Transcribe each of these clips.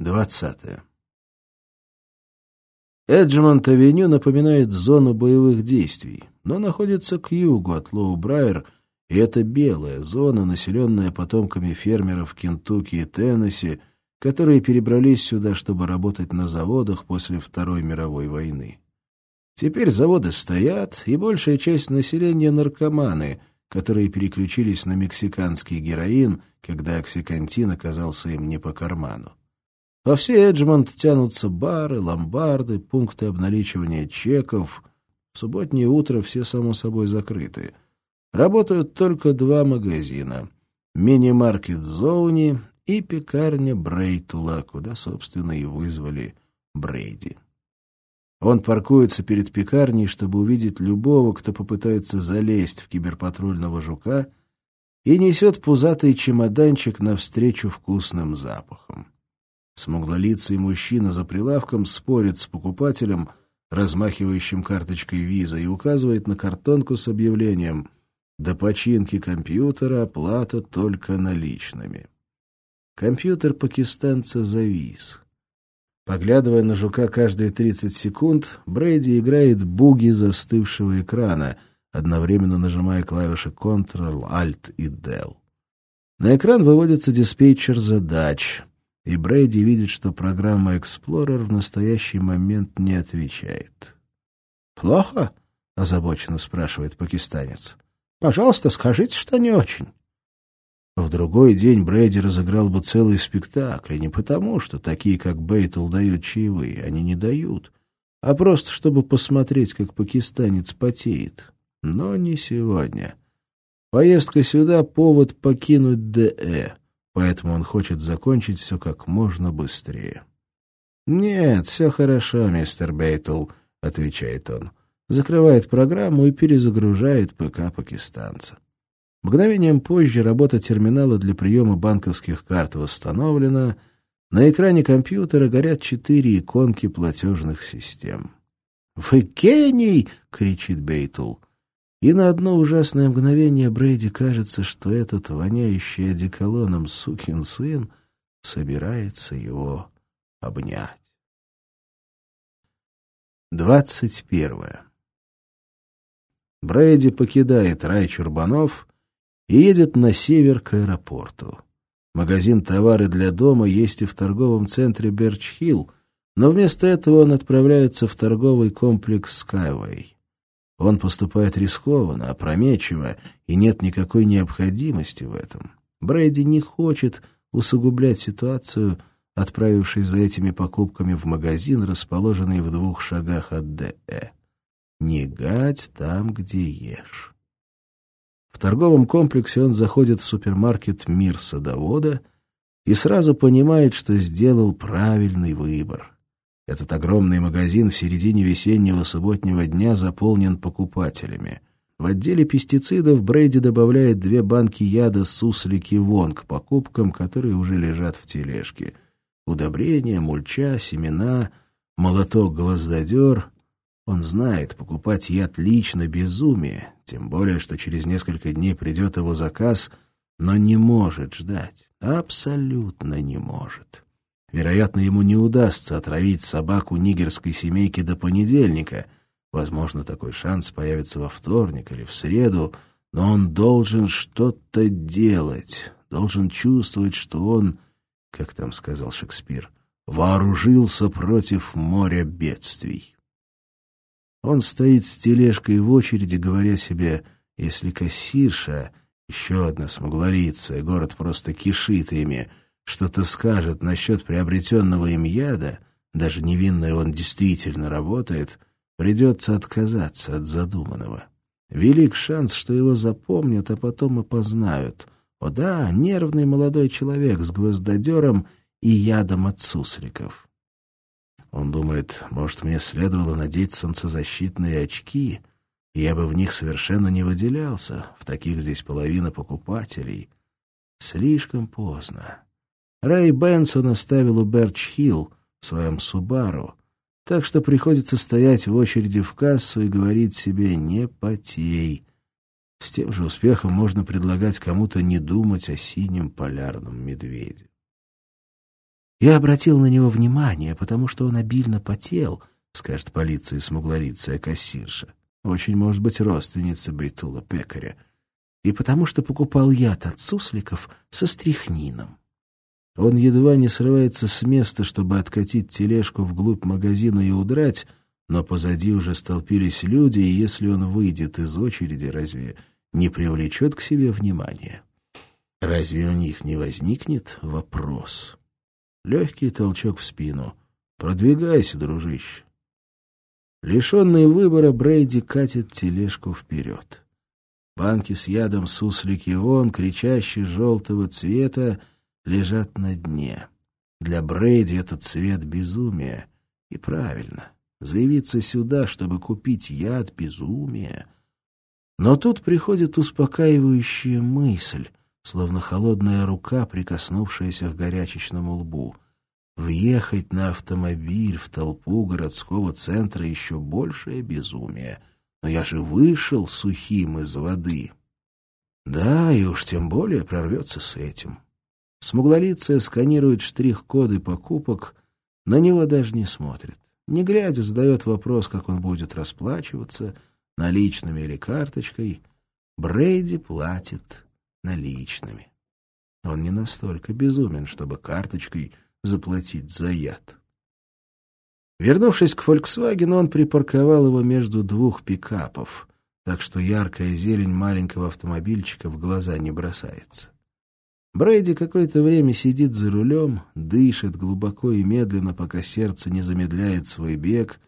Двадцатое. Эджмонт-авеню напоминает зону боевых действий, но находится к югу от Лоу-Брайер, и это белая зона, населенная потомками фермеров Кентукки и Теннесси, которые перебрались сюда, чтобы работать на заводах после Второй мировой войны. Теперь заводы стоят, и большая часть населения — наркоманы, которые переключились на мексиканский героин, когда оксикантин оказался им не по карману. Во все Эджмонт тянутся бары, ломбарды, пункты обналичивания чеков. В субботнее утро все, само собой, закрыты. Работают только два магазина — мини-маркет Зоуни и пекарня Брейтула, куда, собственно, и вызвали Брейди. Он паркуется перед пекарней, чтобы увидеть любого, кто попытается залезть в киберпатрульного жука, и несет пузатый чемоданчик навстречу вкусным запахам. Смуглолицый мужчина за прилавком спорит с покупателем, размахивающим карточкой виза, и указывает на картонку с объявлением «До починки компьютера оплата только наличными». Компьютер пакистанца завис. Поглядывая на жука каждые 30 секунд, Брейди играет буги застывшего экрана, одновременно нажимая клавиши Ctrl, Alt и Del. На экран выводится диспетчер задач и Брейди видит, что программа Explorer в настоящий момент не отвечает. «Плохо?» — озабоченно спрашивает пакистанец. «Пожалуйста, скажите, что не очень». В другой день Брейди разыграл бы целый спектакль, не потому, что такие, как Бейтл, дают чаевые, они не дают, а просто чтобы посмотреть, как пакистанец потеет. Но не сегодня. Поездка сюда — повод покинуть ДЭ поэтому он хочет закончить все как можно быстрее. «Нет, все хорошо, мистер Бейтл», — отвечает он. Закрывает программу и перезагружает ПК пакистанца. Мгновением позже работа терминала для приема банковских карт восстановлена. На экране компьютера горят четыре иконки платежных систем. «Вы гений!» — кричит Бейтл. И на одно ужасное мгновение Брейди кажется, что этот воняющий одеколоном сукин сын собирается его обнять. Двадцать первое. Брейди покидает рай Чурбанов и едет на север к аэропорту. Магазин «Товары для дома» есть и в торговом центре Берч-Хилл, но вместо этого он отправляется в торговый комплекс «Скайвей». Он поступает рискованно, опрометчиво, и нет никакой необходимости в этом. Брейди не хочет усугублять ситуацию, отправившись за этими покупками в магазин, расположенный в двух шагах от ДЭ. Не гать там, где ешь. В торговом комплексе он заходит в супермаркет «Мир садовода» и сразу понимает, что сделал правильный выбор. Этот огромный магазин в середине весеннего субботнего дня заполнен покупателями. В отделе пестицидов Брейди добавляет две банки яда суслики вон к покупкам, которые уже лежат в тележке. Удобрения, мульча, семена, молоток-гвоздодер. Он знает, покупать яд лично безумие, тем более, что через несколько дней придет его заказ, но не может ждать. Абсолютно не может. Вероятно, ему не удастся отравить собаку нигерской семейки до понедельника. Возможно, такой шанс появится во вторник или в среду, но он должен что-то делать, должен чувствовать, что он, как там сказал Шекспир, вооружился против моря бедствий. Он стоит с тележкой в очереди, говоря себе, если кассирша, еще одна смуглорица, город просто кишит ими, что-то скажет насчет приобретенного им яда, даже невинный он действительно работает, придется отказаться от задуманного. Велик шанс, что его запомнят, а потом опознают. О да, нервный молодой человек с гвоздодером и ядом от сусликов. Он думает, может, мне следовало надеть солнцезащитные очки, и я бы в них совершенно не выделялся, в таких здесь половина покупателей. Слишком поздно. Рэй Бенсон оставил у Берч-Хилл в своем Субару, так что приходится стоять в очереди в кассу и говорить себе «не потей». С тем же успехом можно предлагать кому-то не думать о синем полярном медведе. Я обратил на него внимание, потому что он обильно потел, скажет полиция смуглориция кассирша. Очень может быть родственница Бейтула Пекаря. И потому что покупал яд от сусликов со стрихнином. Он едва не срывается с места, чтобы откатить тележку вглубь магазина и удрать, но позади уже столпились люди, и если он выйдет из очереди, разве не привлечет к себе внимания? Разве у них не возникнет вопрос? Легкий толчок в спину. «Продвигайся, дружище». Лишенный выбора, Брейди катит тележку вперед. Банки с ядом суслики вон, кричащие желтого цвета, лежат на дне. Для Брейди этот цвет безумия. И правильно. Заявиться сюда, чтобы купить яд безумия. Но тут приходит успокаивающая мысль, словно холодная рука, прикоснувшаяся к горячечному лбу. Въехать на автомобиль в толпу городского центра еще большее безумие. Но я же вышел сухим из воды. Да, и уж тем более прорвется с этим. Смуглолицая сканирует штрих-коды покупок, на него даже не смотрит. Не глядя, задает вопрос, как он будет расплачиваться, наличными или карточкой. Брейди платит наличными. Он не настолько безумен, чтобы карточкой заплатить за яд. Вернувшись к «Фольксвагену», он припарковал его между двух пикапов, так что яркая зелень маленького автомобильчика в глаза не бросается. Брейди какое-то время сидит за рулем, дышит глубоко и медленно, пока сердце не замедляет свой бег,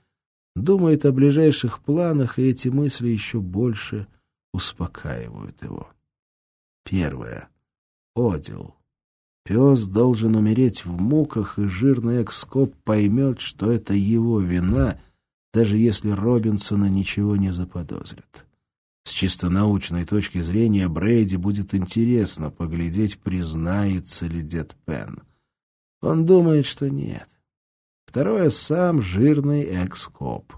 думает о ближайших планах, и эти мысли еще больше успокаивают его. Первое. Одил. Пес должен умереть в муках, и жирный экскоп поймет, что это его вина, даже если Робинсона ничего не заподозрит. С чисто научной точки зрения Брейди будет интересно поглядеть, признается ли дед Пен. Он думает, что нет. Второе — сам жирный экскоп.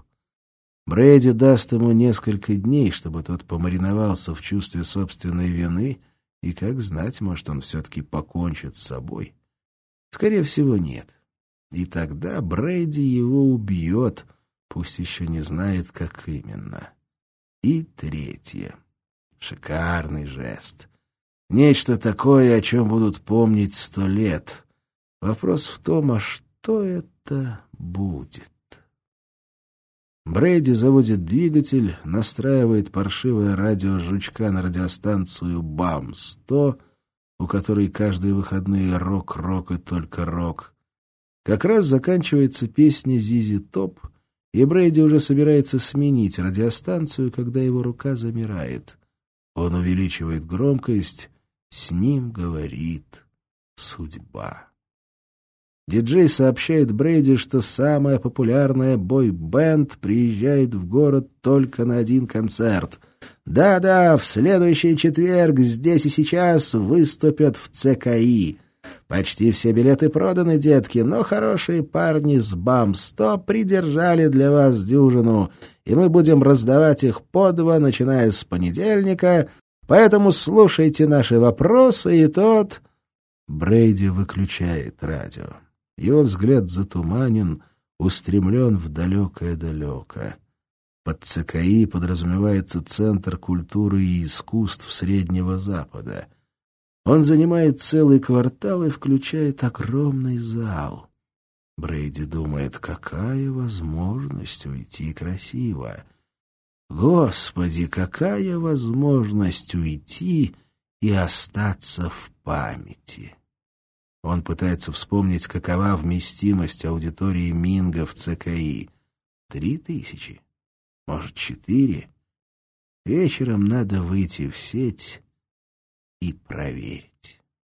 Брейди даст ему несколько дней, чтобы тот помариновался в чувстве собственной вины, и, как знать, может, он все-таки покончит с собой. Скорее всего, нет. И тогда Брейди его убьет, пусть еще не знает, как именно. И третье. Шикарный жест. Нечто такое, о чем будут помнить сто лет. Вопрос в том, а что это будет? Брейди заводит двигатель, настраивает паршивое радио жучка на радиостанцию БАМ-100, у которой каждые выходные рок-рок и только рок. Как раз заканчивается песня «Зизи Топ», и Брейди уже собирается сменить радиостанцию, когда его рука замирает. Он увеличивает громкость, с ним говорит судьба. Диджей сообщает Брейди, что самая популярная бой-бенд приезжает в город только на один концерт. Да-да, в следующий четверг здесь и сейчас выступят в ЦКИ. Почти все билеты проданы, детки, но хорошие парни с БАМ-100 придержали для вас дюжину, и мы будем раздавать их по два, начиная с понедельника, поэтому слушайте наши вопросы, и тот...» Брейди выключает радио. Его взгляд затуманен, устремлен в далекое-далеко. Под ЦКИ подразумевается Центр культуры и искусств Среднего Запада — он занимает целый квартал и включает огромный зал. Брейди думает, какая возможность уйти красиво. Господи, какая возможность уйти и остаться в памяти. Он пытается вспомнить, какова вместимость аудитории Минга в ЦКИ. Три тысячи? Может, четыре? Вечером надо выйти в сеть и проверить.